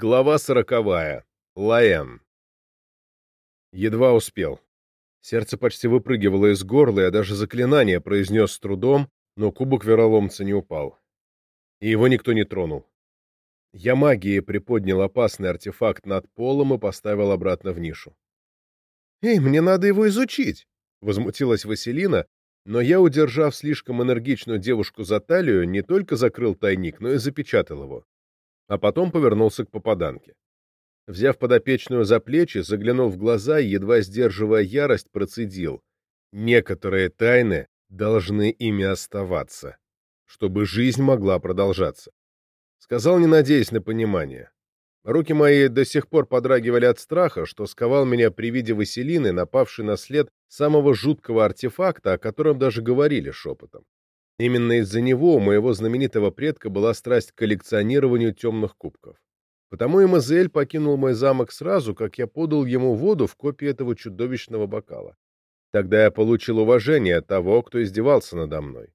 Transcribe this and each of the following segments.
Глава сороковая. Лаэн. Едва успел. Сердце почти выпрыгивало из горла, я даже заклинание произнес с трудом, но кубок вероломца не упал. И его никто не тронул. Я магией приподнял опасный артефакт над полом и поставил обратно в нишу. «Эй, мне надо его изучить!» — возмутилась Василина, но я, удержав слишком энергичную девушку за талию, не только закрыл тайник, но и запечатал его а потом повернулся к попаданке. Взяв подопечную за плечи, заглянул в глаза и, едва сдерживая ярость, процедил. Некоторые тайны должны ими оставаться, чтобы жизнь могла продолжаться. Сказал, не надеясь на понимание. Руки мои до сих пор подрагивали от страха, что сковал меня при виде Василины, напавшей на след самого жуткого артефакта, о котором даже говорили шепотом. Именно из-за него у моего знаменитого предка была страсть к коллекционированию темных кубков. Потому и Мазель покинул мой замок сразу, как я подал ему воду в копии этого чудовищного бокала. Тогда я получил уважение от того, кто издевался надо мной.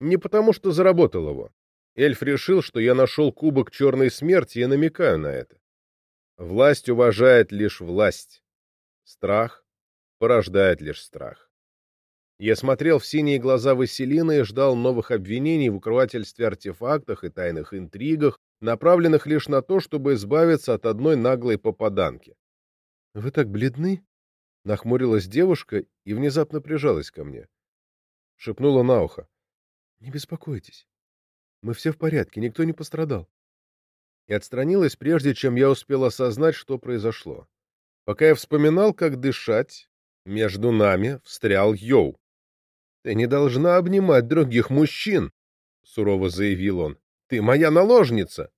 Не потому, что заработал его. Эльф решил, что я нашел кубок черной смерти и намекаю на это. Власть уважает лишь власть. Страх порождает лишь страх. Я смотрел в синие глаза Василины и ждал новых обвинений в укрывательстве артефактах и тайных интригах, направленных лишь на то, чтобы избавиться от одной наглой попаданки. — Вы так бледны? — нахмурилась девушка и внезапно прижалась ко мне. Шепнула на ухо. — Не беспокойтесь. Мы все в порядке, никто не пострадал. И отстранилась, прежде чем я успел осознать, что произошло. Пока я вспоминал, как дышать, между нами встрял Йоу. «Ты не должна обнимать других мужчин», — сурово заявил он. «Ты моя наложница».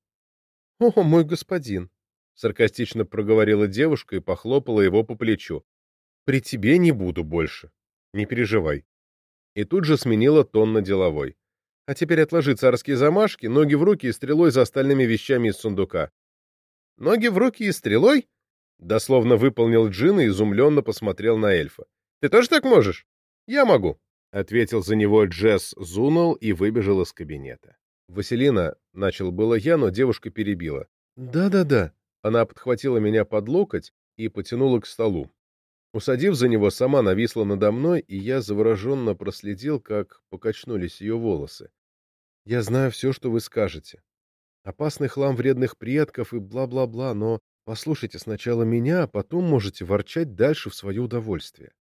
«О, мой господин», — саркастично проговорила девушка и похлопала его по плечу. «При тебе не буду больше. Не переживай». И тут же сменила тон на деловой. «А теперь отложи царские замашки, ноги в руки и стрелой за остальными вещами из сундука». «Ноги в руки и стрелой?» Дословно выполнил Джин и изумленно посмотрел на эльфа. «Ты тоже так можешь?» «Я могу». — ответил за него Джесс Зунул и выбежал из кабинета. «Василина», — начал было я, но девушка перебила. «Да-да-да». Она подхватила меня под локоть и потянула к столу. Усадив за него, сама нависла надо мной, и я завороженно проследил, как покачнулись ее волосы. «Я знаю все, что вы скажете. Опасный хлам вредных предков и бла-бла-бла, но послушайте сначала меня, а потом можете ворчать дальше в свое удовольствие».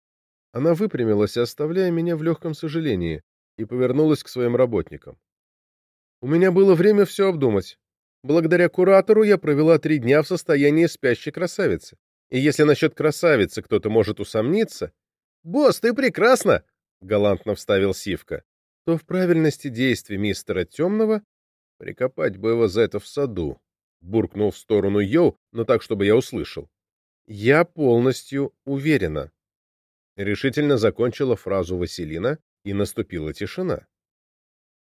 Она выпрямилась, оставляя меня в легком сожалении, и повернулась к своим работникам. У меня было время все обдумать. Благодаря куратору я провела три дня в состоянии спящей красавицы. И если насчет красавицы кто-то может усомниться... «Босс, ты прекрасна!» — галантно вставил Сивка. То в правильности действий мистера Темного прикопать бы его за это в саду, буркнул в сторону Йоу, но так, чтобы я услышал. Я полностью уверена. Решительно закончила фразу Василина, и наступила тишина.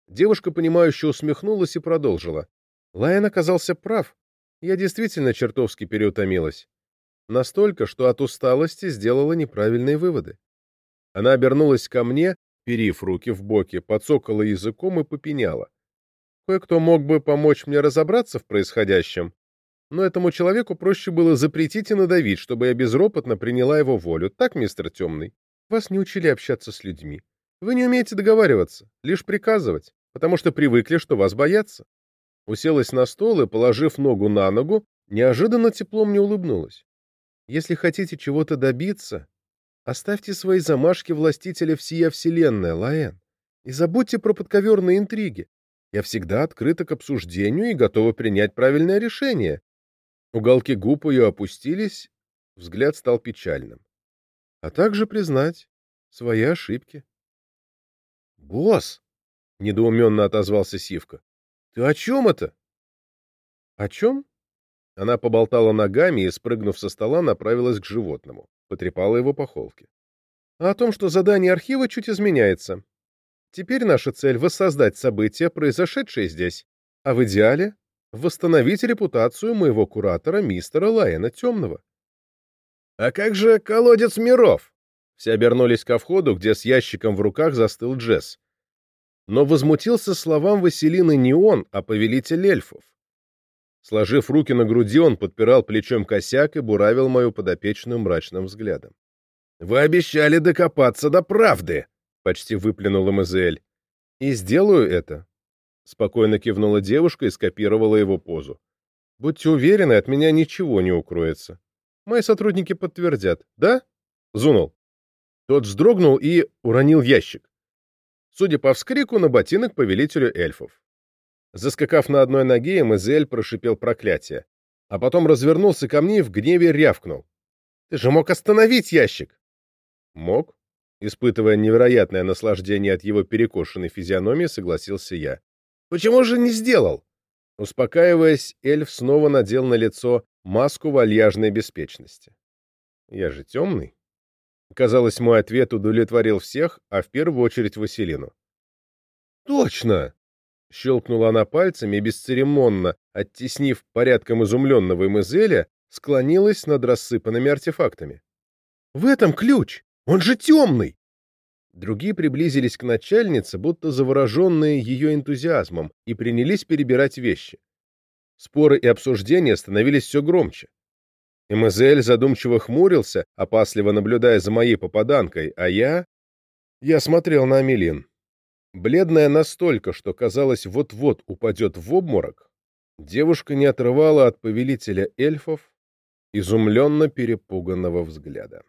Девушка, понимающе усмехнулась и продолжила. Лайон оказался прав. Я действительно чертовски переутомилась. Настолько, что от усталости сделала неправильные выводы. Она обернулась ко мне, перив руки в боки, подсокала языком и попеняла. Кое-кто мог бы помочь мне разобраться в происходящем, но этому человеку проще было запретить и надавить, чтобы я безропотно приняла его волю. Так, мистер Темный? Вас не учили общаться с людьми. Вы не умеете договариваться, лишь приказывать, потому что привыкли, что вас боятся. Уселась на стол и, положив ногу на ногу, неожиданно тепло мне улыбнулась. Если хотите чего-то добиться, оставьте свои замашки властителя всея вселенной, Лаэн, и забудьте про подковерные интриги. Я всегда открыта к обсуждению и готова принять правильное решение, Уголки губ ее опустились, взгляд стал печальным. А также признать свои ошибки. «Босс!» — недоуменно отозвался Сивка. «Ты о чем это?» «О чем?» Она поболтала ногами и, спрыгнув со стола, направилась к животному. Потрепала его по холке. «О том, что задание архива чуть изменяется. Теперь наша цель — воссоздать события, произошедшие здесь, а в идеале восстановить репутацию моего куратора мистера Лайена Темного. «А как же колодец миров?» Все обернулись ко входу, где с ящиком в руках застыл Джесс. Но возмутился словам Василины не он, а повелитель эльфов. Сложив руки на груди, он подпирал плечом косяк и буравил мою подопечную мрачным взглядом. «Вы обещали докопаться до правды!» — почти выплюнул МЗЛ. «И сделаю это!» — спокойно кивнула девушка и скопировала его позу. «Будьте уверены, от меня ничего не укроется. Мои сотрудники подтвердят. Да?» Зунул. Тот вздрогнул и уронил ящик. Судя по вскрику, на ботинок повелителю эльфов. Заскакав на одной ноге, Эмезель прошипел проклятие, а потом развернулся ко мне и в гневе рявкнул. «Ты же мог остановить ящик!» «Мог?» Испытывая невероятное наслаждение от его перекошенной физиономии, согласился я. «Почему же не сделал?» Успокаиваясь, эльф снова надел на лицо маску вальяжной беспечности. «Я же темный?» Казалось, мой ответ удовлетворил всех, а в первую очередь Василину. «Точно!» — щелкнула она пальцами и бесцеремонно, оттеснив порядком изумленного Эмезеля, склонилась над рассыпанными артефактами. «В этом ключ! Он же темный!» Другие приблизились к начальнице, будто завороженные ее энтузиазмом, и принялись перебирать вещи. Споры и обсуждения становились все громче. Эмазель задумчиво хмурился, опасливо наблюдая за моей попаданкой, а я... Я смотрел на Амелин. Бледная настолько, что, казалось, вот-вот упадет в обморок, девушка не отрывала от повелителя эльфов изумленно перепуганного взгляда.